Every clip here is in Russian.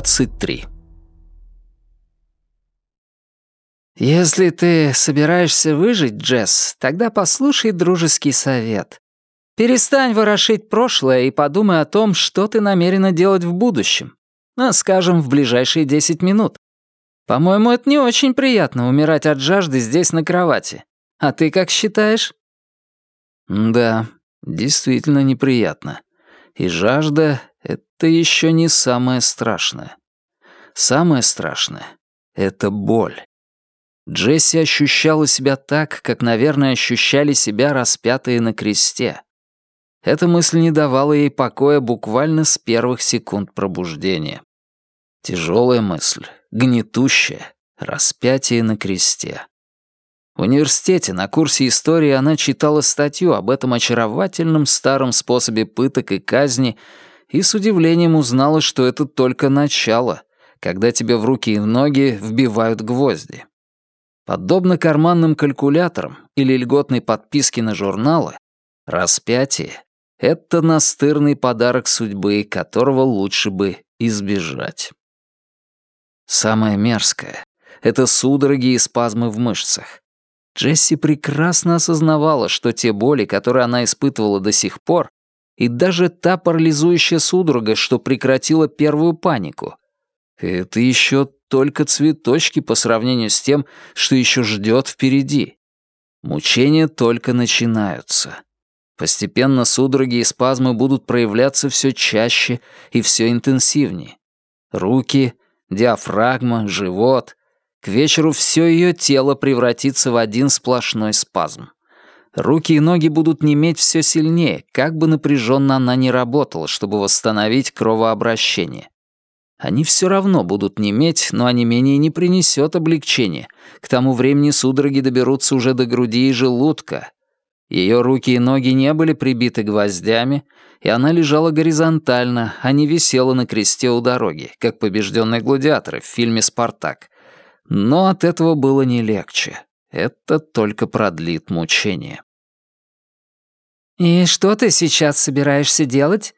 23. «Если ты собираешься выжить, Джесс, тогда послушай дружеский совет. Перестань ворошить прошлое и подумай о том, что ты намерена делать в будущем. Ну, скажем, в ближайшие 10 минут. По-моему, это не очень приятно умирать от жажды здесь на кровати. А ты как считаешь?» «Да, действительно неприятно. И жажда — это еще не самое страшное. Самое страшное — это боль. Джесси ощущала себя так, как, наверное, ощущали себя распятые на кресте. Эта мысль не давала ей покоя буквально с первых секунд пробуждения. Тяжелая мысль, гнетущая, распятие на кресте. В университете на курсе истории она читала статью об этом очаровательном старом способе пыток и казни и с удивлением узнала, что это только начало, когда тебе в руки и в ноги вбивают гвозди. Подобно карманным калькуляторам или льготной подписке на журналы, распятие — это настырный подарок судьбы, которого лучше бы избежать. Самое мерзкое — это судороги и спазмы в мышцах. Джесси прекрасно осознавала, что те боли, которые она испытывала до сих пор, и даже та парализующая судорога, что прекратила первую панику, это еще только цветочки по сравнению с тем, что еще ждет впереди. Мучения только начинаются. Постепенно судороги и спазмы будут проявляться все чаще и все интенсивнее. Руки, диафрагма, живот. К вечеру все ее тело превратится в один сплошной спазм. Руки и ноги будут неметь все сильнее, как бы напряженно она ни работала, чтобы восстановить кровообращение. Они все равно будут неметь, но онемение не принесет облегчения. К тому времени судороги доберутся уже до груди и желудка. Ее руки и ноги не были прибиты гвоздями, и она лежала горизонтально, а не висела на кресте у дороги, как побежденные гладиаторы в фильме «Спартак». Но от этого было не легче. Это только продлит мучение. «И что ты сейчас собираешься делать?»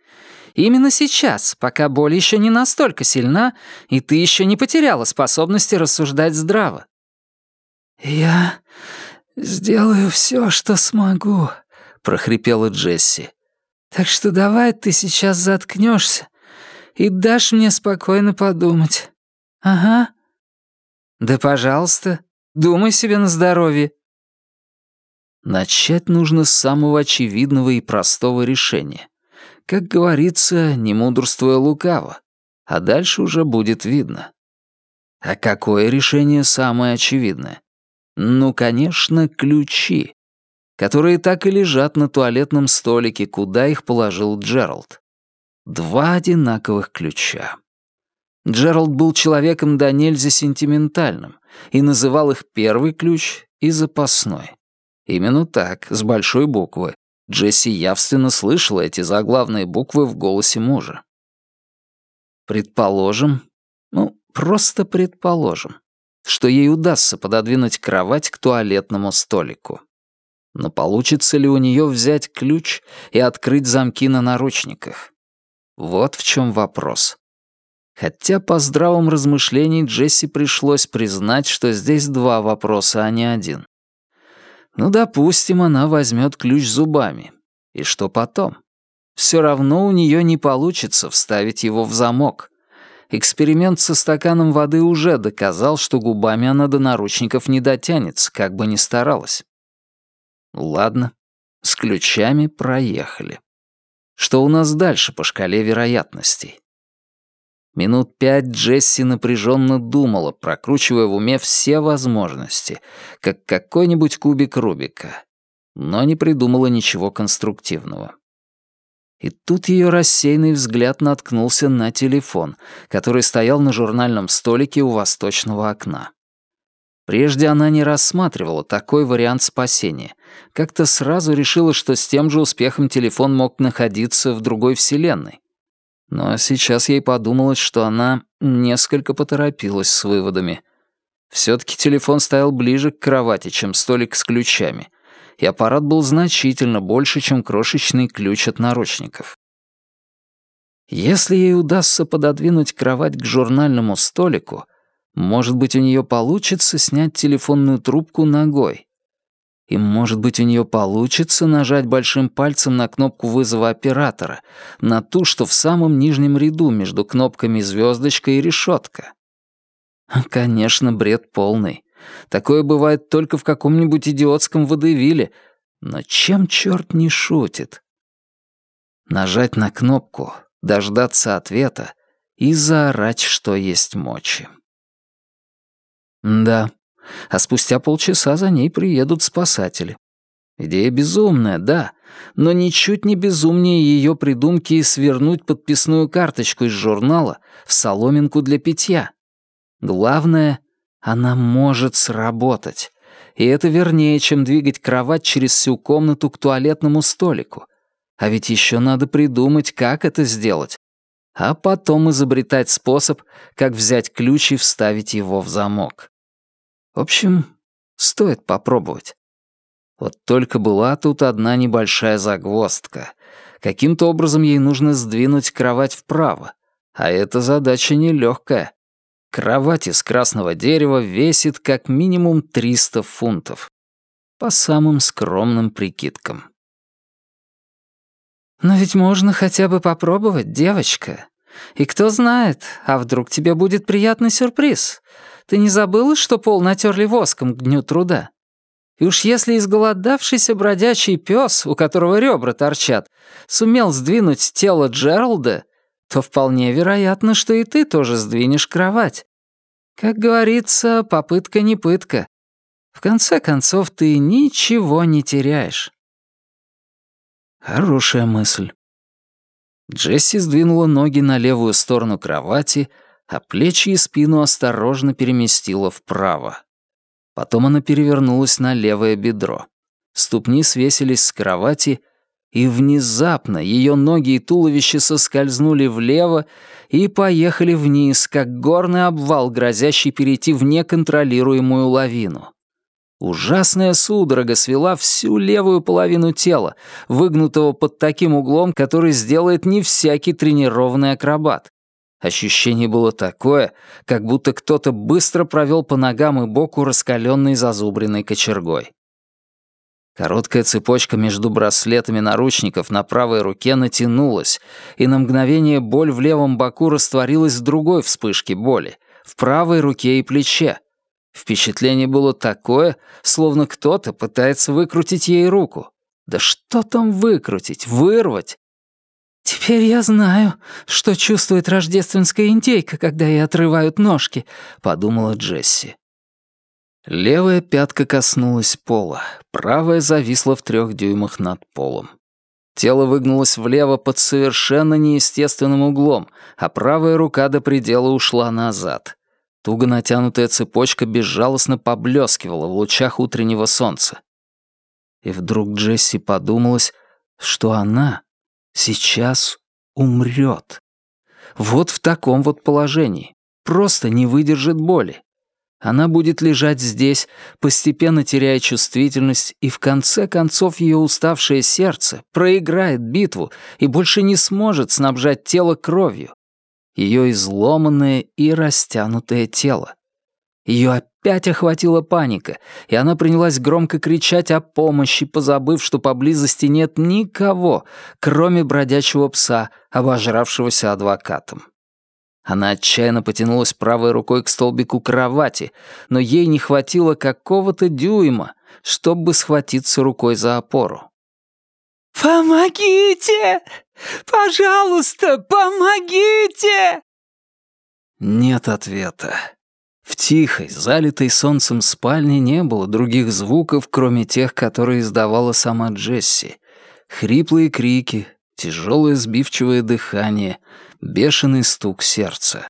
Именно сейчас, пока боль еще не настолько сильна, и ты еще не потеряла способности рассуждать здраво. «Я сделаю все, что смогу», — прохрипела Джесси. «Так что давай ты сейчас заткнешься и дашь мне спокойно подумать. Ага». «Да, пожалуйста, думай себе на здоровье». Начать нужно с самого очевидного и простого решения. Как говорится, не мудрствуя лукаво, а дальше уже будет видно. А какое решение самое очевидное? Ну, конечно, ключи, которые так и лежат на туалетном столике, куда их положил Джеральд. Два одинаковых ключа. Джеральд был человеком до нельзя сентиментальным и называл их первый ключ и запасной. Именно так, с большой буквы, Джесси явственно слышала эти заглавные буквы в голосе мужа. Предположим, ну, просто предположим, что ей удастся пододвинуть кровать к туалетному столику. Но получится ли у нее взять ключ и открыть замки на наручниках? Вот в чем вопрос. Хотя по здравом размышлении Джесси пришлось признать, что здесь два вопроса, а не один. Ну, допустим, она возьмет ключ зубами. И что потом? Все равно у нее не получится вставить его в замок. Эксперимент со стаканом воды уже доказал, что губами она до наручников не дотянется, как бы ни старалась. Ладно, с ключами проехали. Что у нас дальше по шкале вероятностей? Минут пять Джесси напряженно думала, прокручивая в уме все возможности, как какой-нибудь кубик Рубика, но не придумала ничего конструктивного. И тут ее рассеянный взгляд наткнулся на телефон, который стоял на журнальном столике у восточного окна. Прежде она не рассматривала такой вариант спасения. Как-то сразу решила, что с тем же успехом телефон мог находиться в другой вселенной. Но сейчас ей подумалось, что она несколько поторопилась с выводами. Все-таки телефон стоял ближе к кровати, чем столик с ключами, и аппарат был значительно больше, чем крошечный ключ от наручников. Если ей удастся пододвинуть кровать к журнальному столику, может быть, у нее получится снять телефонную трубку ногой. И, может быть, у нее получится нажать большим пальцем на кнопку вызова оператора, на ту, что в самом нижнем ряду между кнопками звездочка и решетка. Конечно, бред полный. Такое бывает только в каком-нибудь идиотском водевиле. Но чем черт не шутит? Нажать на кнопку, дождаться ответа и заорать, что есть мочи. Да, а спустя полчаса за ней приедут спасатели. Идея безумная, да, но ничуть не безумнее ее придумки свернуть подписную карточку из журнала в соломинку для питья. Главное, она может сработать. И это вернее, чем двигать кровать через всю комнату к туалетному столику. А ведь еще надо придумать, как это сделать. А потом изобретать способ, как взять ключ и вставить его в замок. В общем, стоит попробовать. Вот только была тут одна небольшая загвоздка. Каким-то образом ей нужно сдвинуть кровать вправо. А эта задача нелегкая. Кровать из красного дерева весит как минимум 300 фунтов. По самым скромным прикидкам. «Но ведь можно хотя бы попробовать, девочка. И кто знает, а вдруг тебе будет приятный сюрприз. Ты не забыла, что пол натерли воском к дню труда? И уж если изголодавшийся бродячий пес, у которого ребра торчат, сумел сдвинуть тело Джералда, то вполне вероятно, что и ты тоже сдвинешь кровать. Как говорится, попытка не пытка. В конце концов, ты ничего не теряешь. Хорошая мысль. Джесси сдвинула ноги на левую сторону кровати, а плечи и спину осторожно переместила вправо. Потом она перевернулась на левое бедро. Ступни свесились с кровати, и внезапно ее ноги и туловище соскользнули влево и поехали вниз, как горный обвал, грозящий перейти в неконтролируемую лавину. Ужасная судорога свела всю левую половину тела, выгнутого под таким углом, который сделает не всякий тренированный акробат. Ощущение было такое, как будто кто-то быстро провел по ногам и боку раскаленной зазубренной кочергой. Короткая цепочка между браслетами наручников на правой руке натянулась, и на мгновение боль в левом боку растворилась в другой вспышке боли, в правой руке и плече. Впечатление было такое, словно кто-то пытается выкрутить ей руку. Да что там выкрутить, вырвать? «Теперь я знаю, что чувствует рождественская индейка, когда ей отрывают ножки», — подумала Джесси. Левая пятка коснулась пола, правая зависла в трех дюймах над полом. Тело выгнулось влево под совершенно неестественным углом, а правая рука до предела ушла назад. Туго натянутая цепочка безжалостно поблескивала в лучах утреннего солнца. И вдруг Джесси подумалась, что она сейчас умрет. Вот в таком вот положении. Просто не выдержит боли. Она будет лежать здесь, постепенно теряя чувствительность, и в конце концов ее уставшее сердце проиграет битву и больше не сможет снабжать тело кровью. Ее изломанное и растянутое тело. Ее опять охватила паника, и она принялась громко кричать о помощи, позабыв, что поблизости нет никого, кроме бродячего пса, обожравшегося адвокатом. Она отчаянно потянулась правой рукой к столбику кровати, но ей не хватило какого-то дюйма, чтобы схватиться рукой за опору. «Помогите! Пожалуйста, помогите!» Нет ответа. В тихой, залитой солнцем спальне не было других звуков, кроме тех, которые издавала сама Джесси. Хриплые крики, тяжелое сбивчивое дыхание, бешеный стук сердца.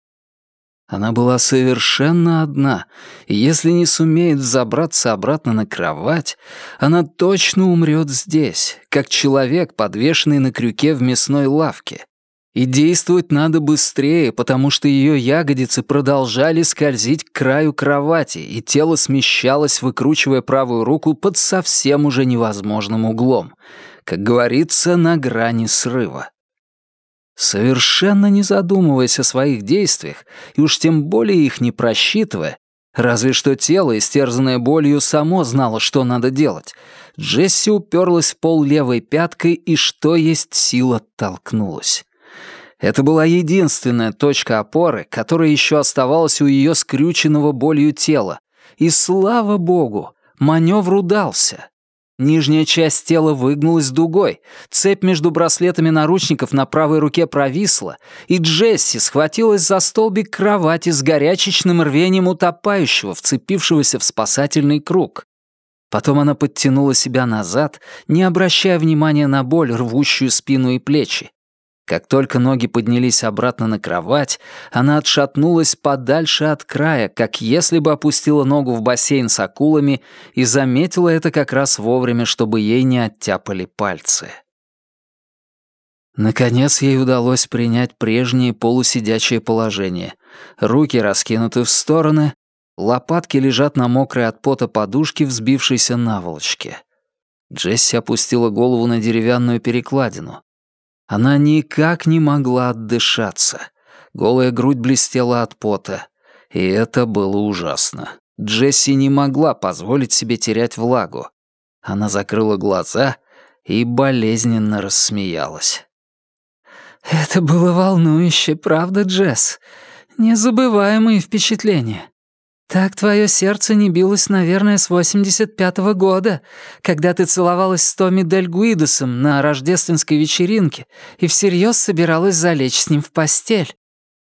Она была совершенно одна, и если не сумеет взобраться обратно на кровать, она точно умрет здесь, как человек, подвешенный на крюке в мясной лавке. И действовать надо быстрее, потому что ее ягодицы продолжали скользить к краю кровати, и тело смещалось, выкручивая правую руку под совсем уже невозможным углом. Как говорится, на грани срыва. Совершенно не задумываясь о своих действиях, и уж тем более их не просчитывая, разве что тело, истерзанное болью, само знало, что надо делать, Джесси уперлась в пол левой пяткой и, что есть сила, толкнулась. Это была единственная точка опоры, которая еще оставалась у ее скрюченного болью тела. И слава богу, маневр удался. Нижняя часть тела выгнулась дугой, цепь между браслетами наручников на правой руке провисла, и Джесси схватилась за столбик кровати с горячечным рвением утопающего, вцепившегося в спасательный круг. Потом она подтянула себя назад, не обращая внимания на боль, рвущую спину и плечи. Как только ноги поднялись обратно на кровать, она отшатнулась подальше от края, как если бы опустила ногу в бассейн с акулами и заметила это как раз вовремя, чтобы ей не оттяпали пальцы. Наконец ей удалось принять прежнее полусидячее положение. Руки раскинуты в стороны, лопатки лежат на мокрой от пота подушке, взбившейся наволочке. Джесси опустила голову на деревянную перекладину. Она никак не могла отдышаться. Голая грудь блестела от пота. И это было ужасно. Джесси не могла позволить себе терять влагу. Она закрыла глаза и болезненно рассмеялась. «Это было волнующе, правда, Джесс? Незабываемые впечатления. Так твое сердце не билось, наверное, с 85-го года, когда ты целовалась с Томми Дель Гуидосом на рождественской вечеринке и всерьез собиралась залечь с ним в постель.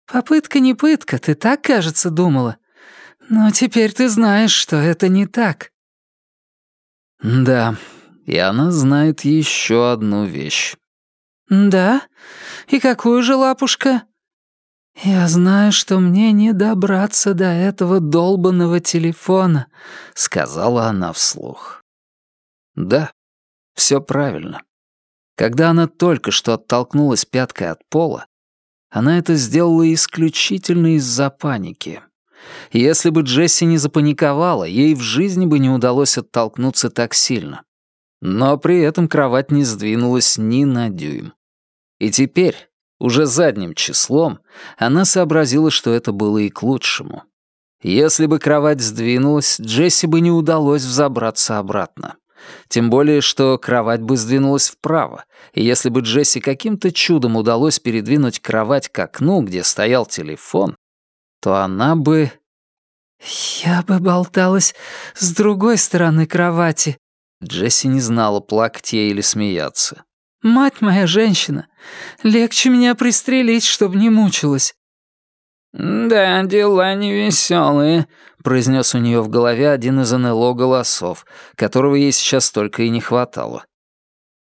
Попытка не пытка, ты так, кажется, думала. Но теперь ты знаешь, что это не так. Да, и она знает еще одну вещь. Да? И какую же, лапушка? «Я знаю, что мне не добраться до этого долбанного телефона», — сказала она вслух. Да, все правильно. Когда она только что оттолкнулась пяткой от пола, она это сделала исключительно из-за паники. Если бы Джесси не запаниковала, ей в жизни бы не удалось оттолкнуться так сильно. Но при этом кровать не сдвинулась ни на дюйм. И теперь, уже задним числом она сообразила, что это было и к лучшему. Если бы кровать сдвинулась, Джесси бы не удалось взобраться обратно. Тем более, что кровать бы сдвинулась вправо, и если бы Джесси каким-то чудом удалось передвинуть кровать к окну, где стоял телефон, то она бы... «Я бы болталась с другой стороны кровати». Джесси не знала, плакать ей или смеяться. Мать моя женщина, легче меня пристрелить, чтобы не мучилась». «Да, дела невеселые», — произнес у нее в голове один из НЛО голосов, которого ей сейчас только и не хватало.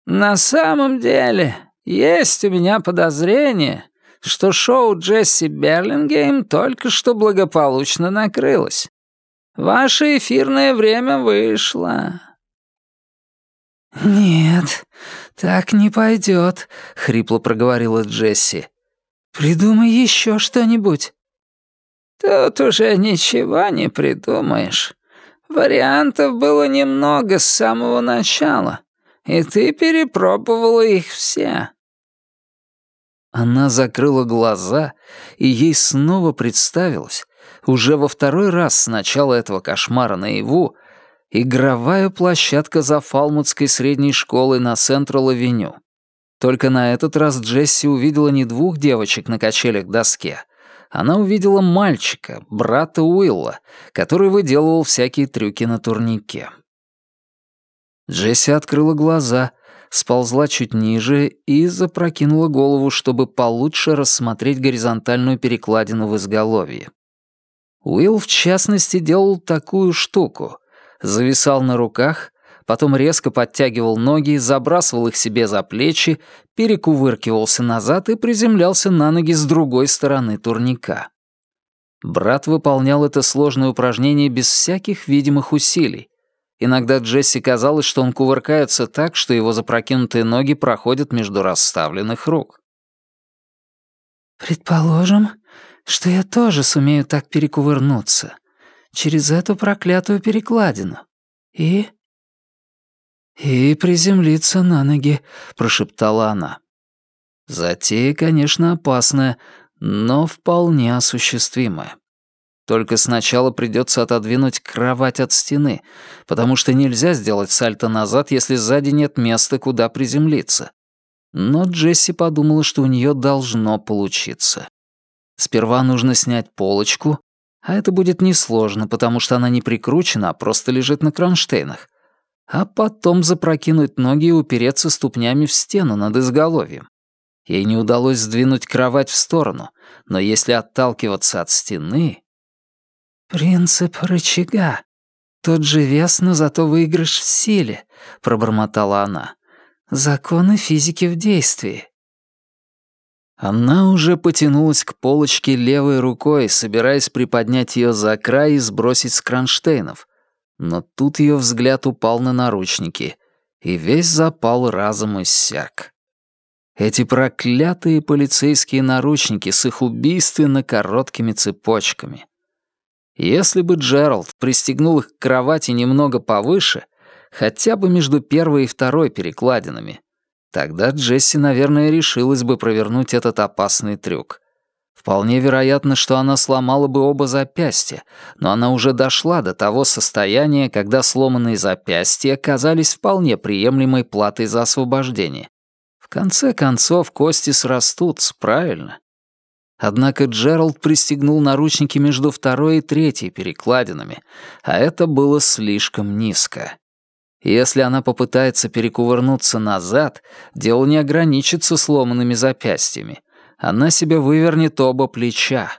«На самом деле, есть у меня подозрение, что шоу Джесси Берлингейм только что благополучно накрылось. Ваше эфирное время вышло. «Нет, так не пойдет», — хрипло проговорила Джесси. «Придумай еще что-нибудь». «Тут уже ничего не придумаешь. Вариантов было немного с самого начала, и ты перепробовала их все». Она закрыла глаза, и ей снова представилось, уже во второй раз с начала этого кошмара наяву, Игровая площадка за Фалмутской средней школой на Централ-авеню. Только на этот раз Джесси увидела не двух девочек на качелях доске. Она увидела мальчика, брата Уилла, который выделывал всякие трюки на турнике. Джесси открыла глаза, сползла чуть ниже и запрокинула голову, чтобы получше рассмотреть горизонтальную перекладину в изголовье. Уилл, в частности, делал такую штуку зависал на руках, потом резко подтягивал ноги, забрасывал их себе за плечи, перекувыркивался назад и приземлялся на ноги с другой стороны турника. Брат выполнял это сложное упражнение без всяких видимых усилий. Иногда Джесси казалось, что он кувыркается так, что его запрокинутые ноги проходят между расставленных рук. «Предположим, что я тоже сумею так перекувырнуться», через эту проклятую перекладину. И... «И приземлиться на ноги», — прошептала она. Затея, конечно, опасная, но вполне осуществимая. Только сначала придется отодвинуть кровать от стены, потому что нельзя сделать сальто назад, если сзади нет места, куда приземлиться. Но Джесси подумала, что у нее должно получиться. Сперва нужно снять полочку, а это будет несложно, потому что она не прикручена, а просто лежит на кронштейнах. А потом запрокинуть ноги и упереться ступнями в стену над изголовьем. Ей не удалось сдвинуть кровать в сторону, но если отталкиваться от стены... «Принцип рычага. Тот же вес, но зато выигрыш в силе», — пробормотала она. «Законы физики в действии». Она уже потянулась к полочке левой рукой, собираясь приподнять ее за край и сбросить с кронштейнов. Но тут ее взгляд упал на наручники, и весь запал разом иссяк. Эти проклятые полицейские наручники с их убийственно короткими цепочками. Если бы Джеральд пристегнул их к кровати немного повыше, хотя бы между первой и второй перекладинами, тогда Джесси, наверное, решилась бы провернуть этот опасный трюк. Вполне вероятно, что она сломала бы оба запястья, но она уже дошла до того состояния, когда сломанные запястья оказались вполне приемлемой платой за освобождение конце концов, кости срастутся, правильно? Однако Джеральд пристегнул наручники между второй и третьей перекладинами, а это было слишком низко. Если она попытается перекувырнуться назад, дело не ограничится сломанными запястьями. Она себе вывернет оба плеча.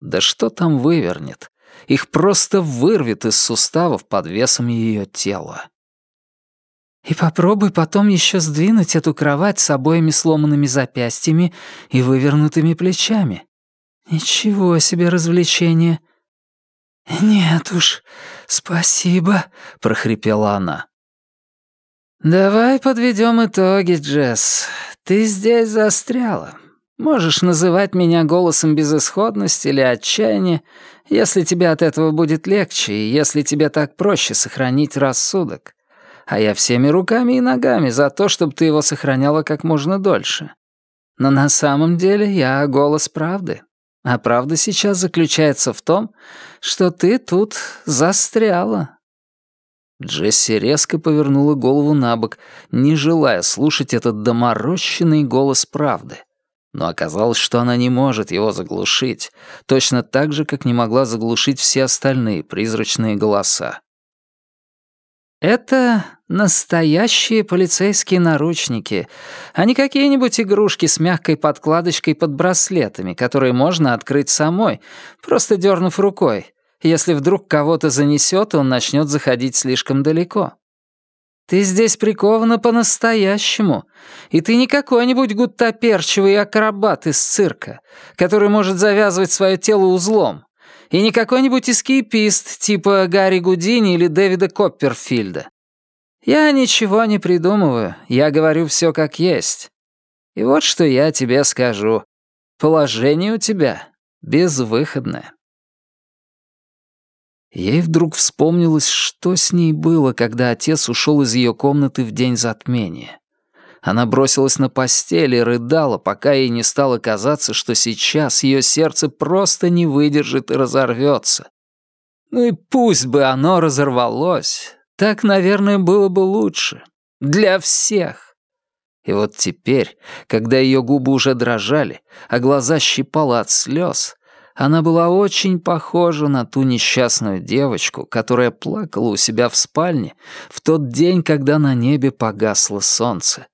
Да что там вывернет? Их просто вырвет из суставов под весом ее тела. И попробуй потом еще сдвинуть эту кровать с обоими сломанными запястьями и вывернутыми плечами. Ничего себе развлечение. Нет уж, спасибо, прохрипела она. Давай подведем итоги, Джесс. Ты здесь застряла. Можешь называть меня голосом безысходности или отчаяния, если тебе от этого будет легче и если тебе так проще сохранить рассудок а я всеми руками и ногами за то, чтобы ты его сохраняла как можно дольше. Но на самом деле я голос правды. А правда сейчас заключается в том, что ты тут застряла». Джесси резко повернула голову на бок, не желая слушать этот доморощенный голос правды. Но оказалось, что она не может его заглушить, точно так же, как не могла заглушить все остальные призрачные голоса. Это настоящие полицейские наручники, а не какие-нибудь игрушки с мягкой подкладочкой под браслетами, которые можно открыть самой, просто дернув рукой, если вдруг кого-то занесет, он начнет заходить слишком далеко. Ты здесь прикована по-настоящему, и ты не какой-нибудь гуттаперчивый акробат из цирка, который может завязывать свое тело узлом. И не какой-нибудь эскейпист, типа Гарри Гудини или Дэвида Копперфильда. Я ничего не придумываю, я говорю все как есть. И вот что я тебе скажу. Положение у тебя безвыходное. Ей вдруг вспомнилось, что с ней было, когда отец ушел из ее комнаты в день затмения. Она бросилась на постель и рыдала, пока ей не стало казаться, что сейчас ее сердце просто не выдержит и разорвется. Ну и пусть бы оно разорвалось, так, наверное, было бы лучше. Для всех. И вот теперь, когда ее губы уже дрожали, а глаза щипало от слез, она была очень похожа на ту несчастную девочку, которая плакала у себя в спальне в тот день, когда на небе погасло солнце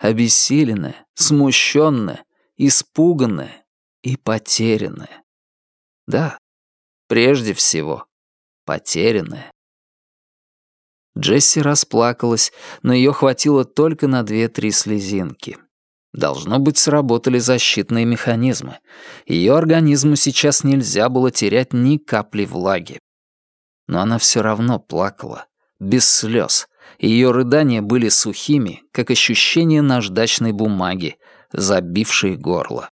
обессиленная, смущенная, испуганная и потерянная. Да, прежде всего, потерянная. Джесси расплакалась, но ее хватило только на две-три слезинки. Должно быть, сработали защитные механизмы. Ее организму сейчас нельзя было терять ни капли влаги. Но она все равно плакала, без слез, ее рыдания были сухими, как ощущение наждачной бумаги, забившей горло.